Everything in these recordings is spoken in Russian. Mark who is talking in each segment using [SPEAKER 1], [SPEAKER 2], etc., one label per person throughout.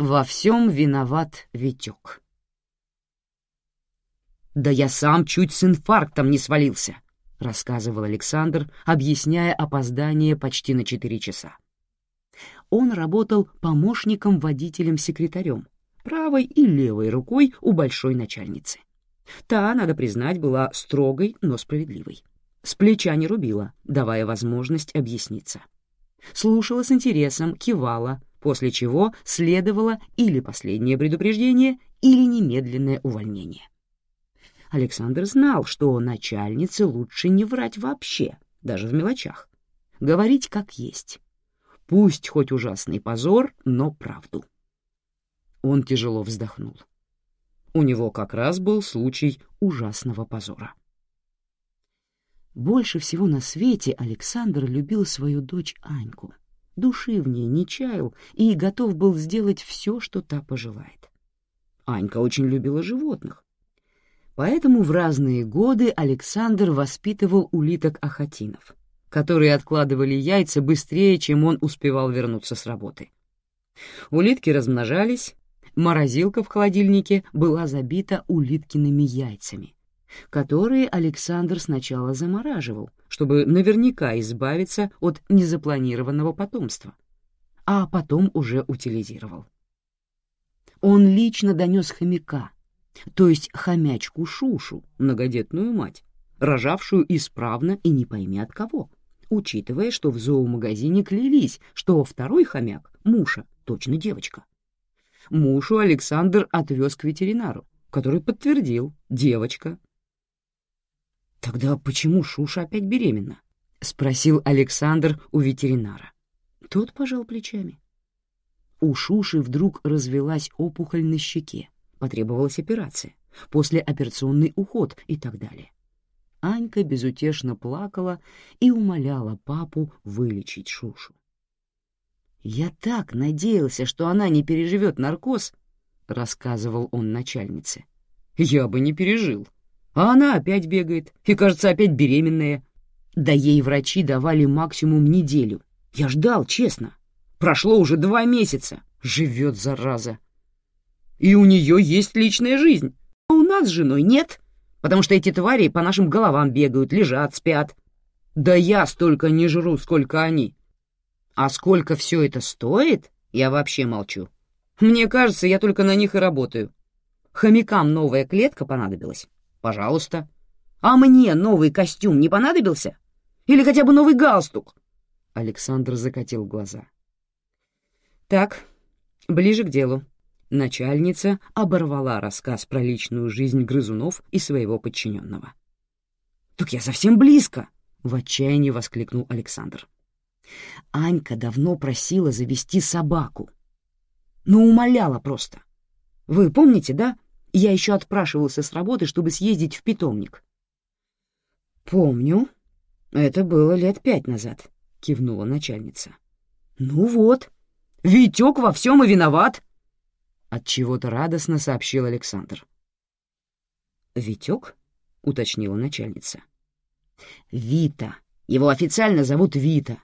[SPEAKER 1] Во всем виноват Витек. «Да я сам чуть с инфарктом не свалился», — рассказывал Александр, объясняя опоздание почти на четыре часа. Он работал помощником-водителем-секретарем, правой и левой рукой у большой начальницы. Та, надо признать, была строгой, но справедливой. С плеча не рубила, давая возможность объясниться. Слушала с интересом, кивала, после чего следовало или последнее предупреждение, или немедленное увольнение. Александр знал, что начальнице лучше не врать вообще, даже в мелочах. Говорить как есть. Пусть хоть ужасный позор, но правду. Он тяжело вздохнул. У него как раз был случай ужасного позора. Больше всего на свете Александр любил свою дочь Аньку. Души в ней не чаял и готов был сделать все, что та пожелает. Анька очень любила животных. Поэтому в разные годы Александр воспитывал улиток-ахатинов, которые откладывали яйца быстрее, чем он успевал вернуться с работы. Улитки размножались, морозилка в холодильнике была забита улиткиными яйцами, которые Александр сначала замораживал, чтобы наверняка избавиться от незапланированного потомства, а потом уже утилизировал. Он лично донес хомяка, то есть хомячку Шушу, многодетную мать, рожавшую исправно и не пойми от кого, учитывая, что в зоомагазине клялись, что второй хомяк, Муша, точно девочка. Мушу Александр отвез к ветеринару, который подтвердил — девочка. «Тогда почему Шуша опять беременна?» — спросил Александр у ветеринара. Тот пожал плечами. У Шуши вдруг развелась опухоль на щеке, потребовалась операция, послеоперационный уход и так далее. Анька безутешно плакала и умоляла папу вылечить Шушу. «Я так надеялся, что она не переживет наркоз», — рассказывал он начальнице. «Я бы не пережил. А она опять бегает и, кажется, опять беременная. Да ей врачи давали максимум неделю. Я ждал, честно. Прошло уже два месяца. Живет, зараза. И у нее есть личная жизнь. А у нас с женой нет, потому что эти твари по нашим головам бегают, лежат, спят. Да я столько не жру, сколько они. А сколько все это стоит, я вообще молчу. Мне кажется, я только на них и работаю. Хомякам новая клетка понадобилась. Пожалуйста. А мне новый костюм не понадобился? Или хотя бы новый галстук? Александр закатил глаза. Так, ближе к делу. Начальница оборвала рассказ про личную жизнь грызунов и своего подчиненного. «Так я совсем близко!» — в отчаянии воскликнул Александр. Анька давно просила завести собаку. Ну, умоляла просто. Вы помните, да? Я еще отпрашивался с работы, чтобы съездить в питомник. «Помню. Это было лет пять назад», — кивнула начальница. «Ну вот, Витек во всем и виноват!» От чего то радостно сообщил Александр. «Витек?» — уточнила начальница. «Вита. Его официально зовут Вита.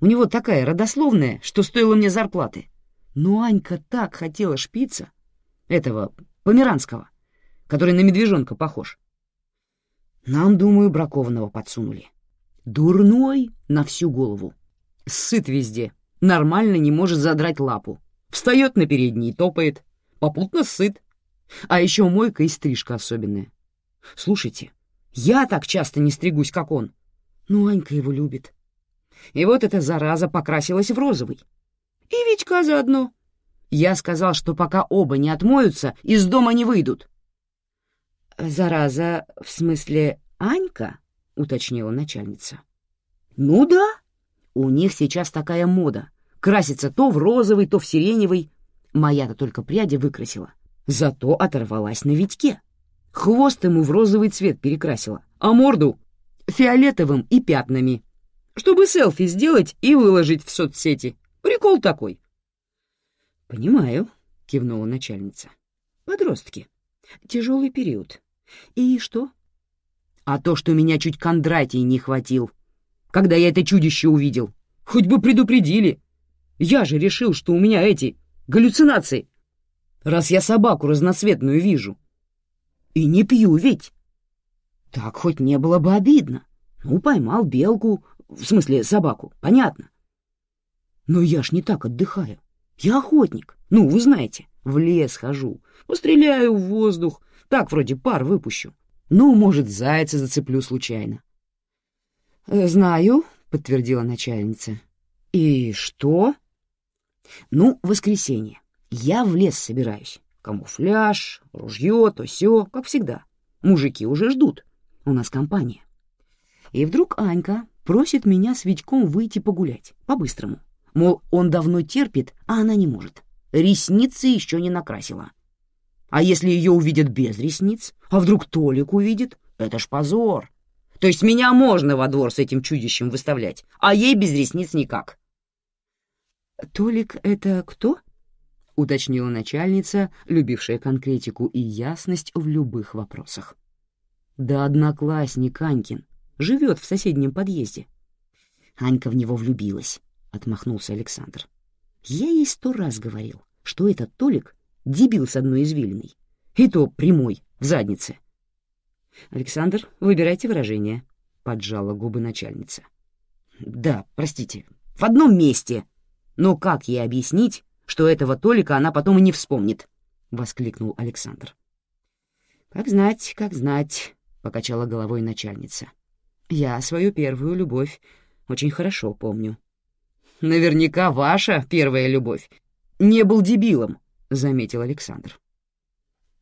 [SPEAKER 1] У него такая родословная, что стоило мне зарплаты. Но Анька так хотела шпица, этого, померанского, который на медвежонка похож. Нам, думаю, бракованного подсунули. Дурной на всю голову. Сыт везде, нормально не может задрать лапу. Встает на передний и топает, попутно сыт. А еще мойка и стрижка особенная. Слушайте, я так часто не стригусь, как он. Но Анька его любит. И вот эта зараза покрасилась в розовый. И Витька заодно. Я сказал, что пока оба не отмоются, из дома не выйдут. «Зараза, в смысле Анька?» — уточнила начальница. «Ну да. У них сейчас такая мода. Красится то в розовый, то в сиреневый. Моя-то только пряди выкрасила. Зато оторвалась на Витьке. Хвост ему в розовый цвет перекрасила, а морду — фиолетовым и пятнами чтобы селфи сделать и выложить в соцсети. Прикол такой. «Понимаю», — кивнула начальница. «Подростки. Тяжелый период. И что?» «А то, что меня чуть Кондратий не хватил, когда я это чудище увидел. Хоть бы предупредили. Я же решил, что у меня эти галлюцинации, раз я собаку разноцветную вижу. И не пью ведь. Так хоть не было бы обидно. Ну, поймал белку, в смысле собаку, понятно. Но я ж не так отдыхаю. Я охотник. Ну, вы знаете, в лес хожу, постреляю в воздух, так вроде пар выпущу. Ну, может, зайца зацеплю случайно. «Э, «Знаю», — подтвердила начальница. «И что?» «Ну, воскресенье. Я в лес собираюсь. Камуфляж, ружье, то все, как всегда. Мужики уже ждут. У нас компания. И вдруг Анька просит меня с Витьком выйти погулять, по-быстрому. Мол, он давно терпит, а она не может. Ресницы еще не накрасила. А если ее увидят без ресниц? А вдруг Толик увидит? Это ж позор. То есть меня можно во двор с этим чудищем выставлять, а ей без ресниц никак. «Толик — это кто?» — уточнила начальница, любившая конкретику и ясность в любых вопросах. «Да одноклассник Анькин, живет в соседнем подъезде». Анька в него влюбилась, — отмахнулся Александр. «Я ей сто раз говорил, что этот Толик — дебил с одной извилиной, и то прямой, в заднице». «Александр, выбирайте выражение», — поджала губы начальница. «Да, простите, в одном месте. Но как ей объяснить, что этого Толика она потом и не вспомнит?» — воскликнул Александр. «Как знать, как знать», — покачала головой начальница. «Я свою первую любовь очень хорошо помню». «Наверняка ваша первая любовь не был дебилом», — заметил Александр.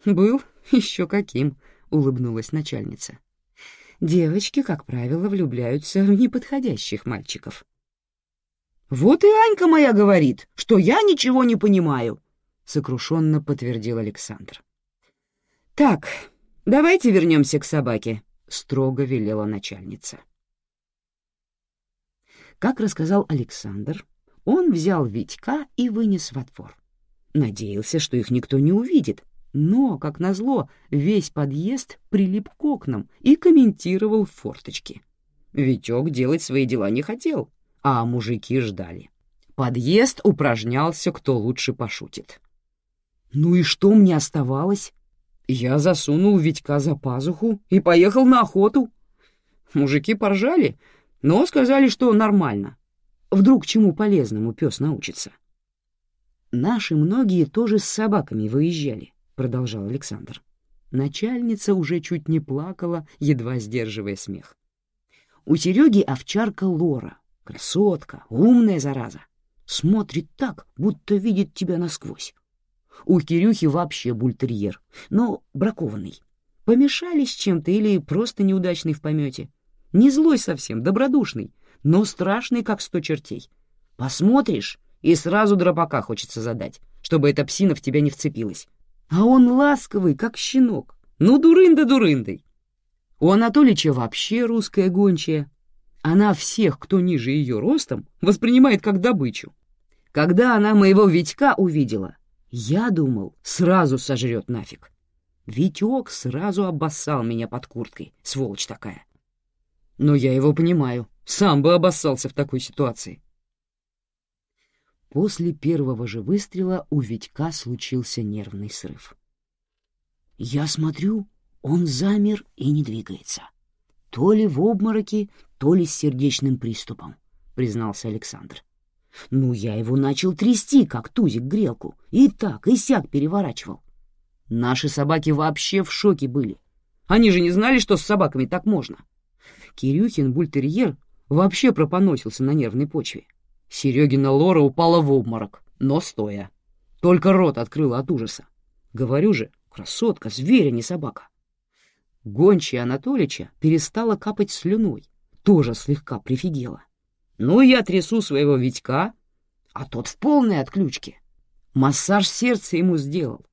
[SPEAKER 1] «Был еще каким», — улыбнулась начальница. «Девочки, как правило, влюбляются в неподходящих мальчиков». «Вот и Анька моя говорит, что я ничего не понимаю», — сокрушенно подтвердил Александр. «Так, давайте вернемся к собаке», — строго велела начальница. Как рассказал Александр, он взял Витька и вынес во двор. Надеялся, что их никто не увидит, но, как назло, весь подъезд прилип к окнам и комментировал форточки. Витек делать свои дела не хотел, а мужики ждали. Подъезд упражнялся, кто лучше пошутит. Ну и что мне оставалось? Я засунул Витька за пазуху и поехал на охоту. Мужики поржали, но сказали, что нормально. Вдруг чему полезному пес научится. Наши многие тоже с собаками выезжали, продолжал Александр. Начальница уже чуть не плакала, едва сдерживая смех. У Сереги овчарка Лора, красотка, умная зараза. Смотрит так, будто видит тебя насквозь. У Кирюхи вообще бультерьер, но бракованный. Помешались чем-то или просто неудачный в помете. Не злой совсем, добродушный, но страшный, как сто чертей. Посмотришь, и сразу дропака хочется задать, чтобы эта псина в тебя не вцепилась. А он ласковый, как щенок. Ну, дурында дурындой. У Анатолича вообще русская гончая. Она всех, кто ниже ее ростом, воспринимает как добычу. Когда она моего Витька увидела, я думал, сразу сожрет нафиг. Витек сразу обоссал меня под курткой, сволочь такая. Но я его понимаю, сам бы обоссался в такой ситуации. После первого же выстрела у Витька случился нервный срыв. Я смотрю, он замер и не двигается. То ли в обмороке, то ли с сердечным приступом, признался Александр. Ну, я его начал трясти, как тузик грелку, и так, и сяк переворачивал. Наши собаки вообще в шоке были. Они же не знали, что с собаками так можно. Кирюхин бультерьер вообще пропоносился на нервной почве. Серегина Лора упала в обморок, но стоя. Только рот открыла от ужаса. Говорю же, красотка, зверь, а не собака. Гончая Анатолича перестала капать слюной, тоже слегка прифигела. Ну, я трясу своего Витька, а тот в полной отключке. Массаж сердца ему сделал.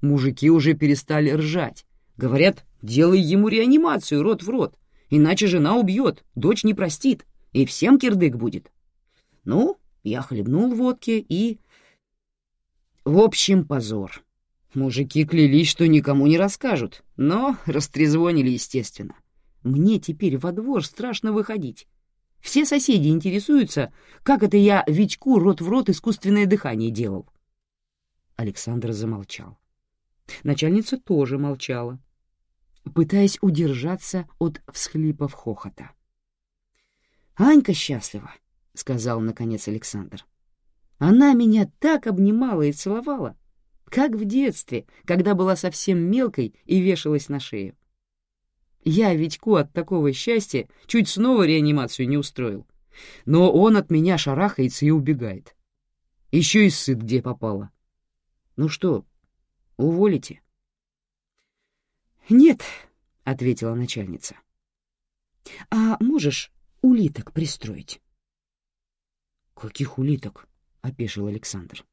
[SPEAKER 1] Мужики уже перестали ржать. Говорят, делай ему реанимацию рот в рот. Иначе жена убьет, дочь не простит, и всем кирдык будет. Ну, я хлебнул водки и... В общем, позор. Мужики клялись, что никому не расскажут, но растрезвонили, естественно. Мне теперь во двор страшно выходить. Все соседи интересуются, как это я Витьку рот в рот искусственное дыхание делал. Александр замолчал. Начальница тоже молчала, пытаясь удержаться от всхлипов хохота. «Анька счастлива», — сказал, наконец, Александр. «Она меня так обнимала и целовала, как в детстве, когда была совсем мелкой и вешалась на шею. Я Витьку от такого счастья чуть снова реанимацию не устроил. Но он от меня шарахается и убегает. Еще и сыт где попало. Ну что, уволите? «Нет», — ответила начальница. «А можешь улиток пристроить?» «Каких улиток?» — опешил Александр.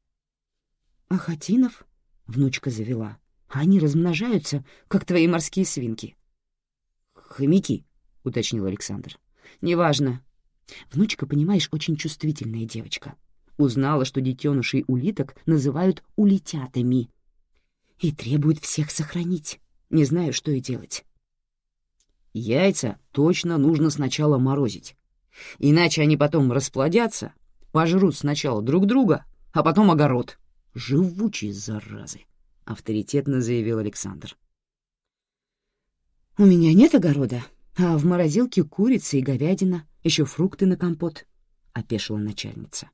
[SPEAKER 1] «Ахатинов?» — внучка завела. «Они размножаются, как твои морские свинки». «Хомяки», — уточнил Александр. «Неважно. Внучка, понимаешь, очень чувствительная девочка. Узнала, что детенышей улиток называют улитятами. И требует всех сохранить. Не знаю, что и делать». «Яйца точно нужно сначала морозить. Иначе они потом расплодятся, пожрут сначала друг друга, а потом огород. Живучие заразы», — авторитетно заявил Александр. «У меня нет огорода, а в морозилке курица и говядина, еще фрукты на компот», — опешила начальница.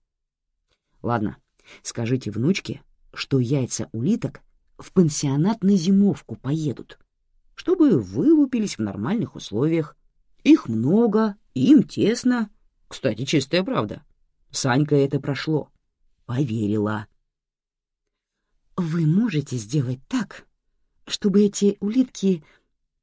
[SPEAKER 1] «Ладно, скажите внучке, что яйца улиток в пансионат на зимовку поедут, чтобы вылупились в нормальных условиях. Их много, им тесно. Кстати, чистая правда. Санька это прошло. Поверила». «Вы можете сделать так, чтобы эти улитки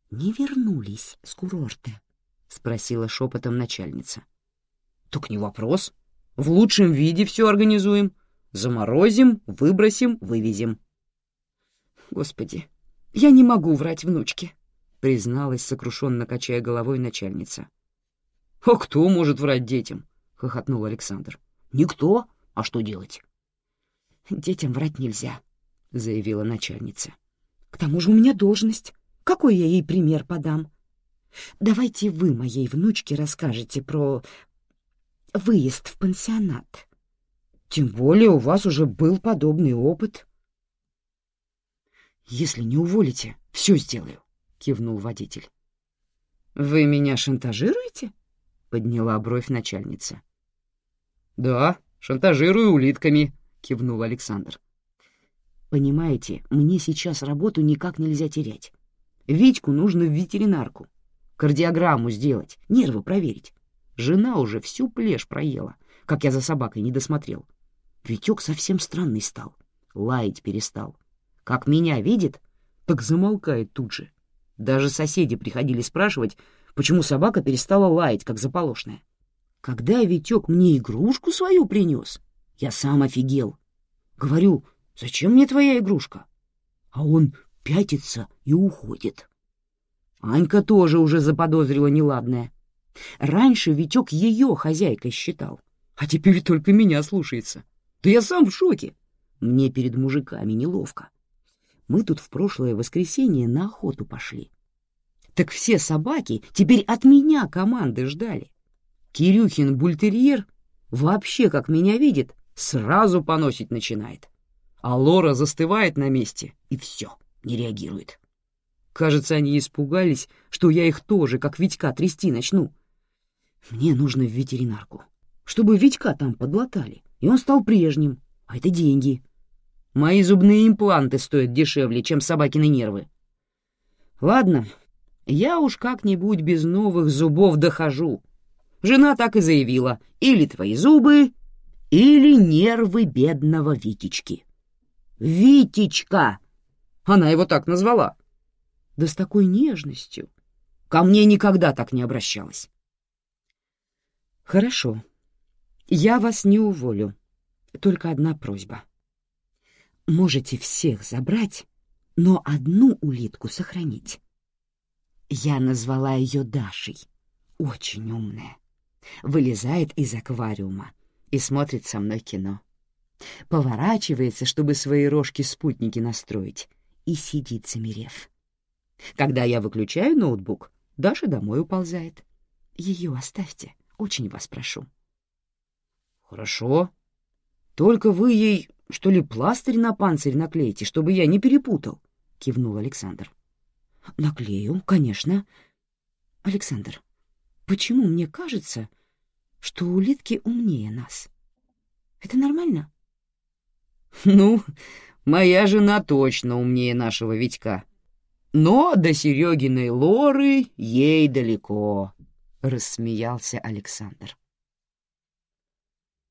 [SPEAKER 1] не вернулись с курорта? — спросила шепотом начальница. — Так не вопрос. В лучшем виде все организуем. Заморозим, выбросим, вывезем. — Господи, я не могу врать внучке, — призналась, сокрушенно качая головой начальница. — А кто может врать детям? — хохотнул Александр. — Никто. А что делать? — Детям врать нельзя, — заявила начальница. — К тому же у меня должность. Какой я ей пример подам? Давайте вы моей внучке расскажете про выезд в пансионат. Тем более у вас уже был подобный опыт. Если не уволите, все сделаю, кивнул водитель. Вы меня шантажируете? подняла бровь начальница. Да, шантажирую улитками, кивнул Александр. Понимаете, мне сейчас работу никак нельзя терять. Витьку нужно в ветеринарку. Кардиограмму сделать, нервы проверить. Жена уже всю плешь проела, как я за собакой не досмотрел. Витек совсем странный стал, лаять перестал. Как меня видит, так замолкает тут же. Даже соседи приходили спрашивать, почему собака перестала лаять, как заполошная. Когда Витек мне игрушку свою принес, я сам офигел. Говорю, зачем мне твоя игрушка? А он пятится и уходит. Анька тоже уже заподозрила неладное. Раньше Витек ее хозяйкой считал, а теперь только меня слушается. Да я сам в шоке. Мне перед мужиками неловко. Мы тут в прошлое воскресенье на охоту пошли. Так все собаки теперь от меня команды ждали. Кирюхин бультерьер вообще, как меня видит, сразу поносить начинает. А Лора застывает на месте, и все не реагирует. Кажется, они испугались, что я их тоже, как Витька, трясти начну. Мне нужно в ветеринарку, чтобы Витька там подлатали, и он стал прежним, а это деньги. Мои зубные импланты стоят дешевле, чем собакины нервы. Ладно, я уж как-нибудь без новых зубов дохожу. Жена так и заявила, или твои зубы, или нервы бедного Витечки. «Витечка!» Она его так назвала. Да с такой нежностью. Ко мне никогда так не обращалась. Хорошо. Я вас не уволю. Только одна просьба. Можете всех забрать, но одну улитку сохранить. Я назвала ее Дашей. Очень умная. Вылезает из аквариума и смотрит со мной кино. Поворачивается, чтобы свои рожки-спутники настроить, и сидит, замерев. Когда я выключаю ноутбук, Даша домой уползает. Ее оставьте, очень вас прошу. Хорошо. Только вы ей что ли, пластырь на панцирь наклеите, чтобы я не перепутал?» — кивнул Александр. «Наклею, конечно. Александр, почему мне кажется, что улитки умнее нас? Это нормально?»
[SPEAKER 2] «Ну, моя жена точно умнее нашего Витька. Но до Серегиной Лоры ей далеко», — рассмеялся Александр.